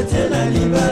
motutu na libala.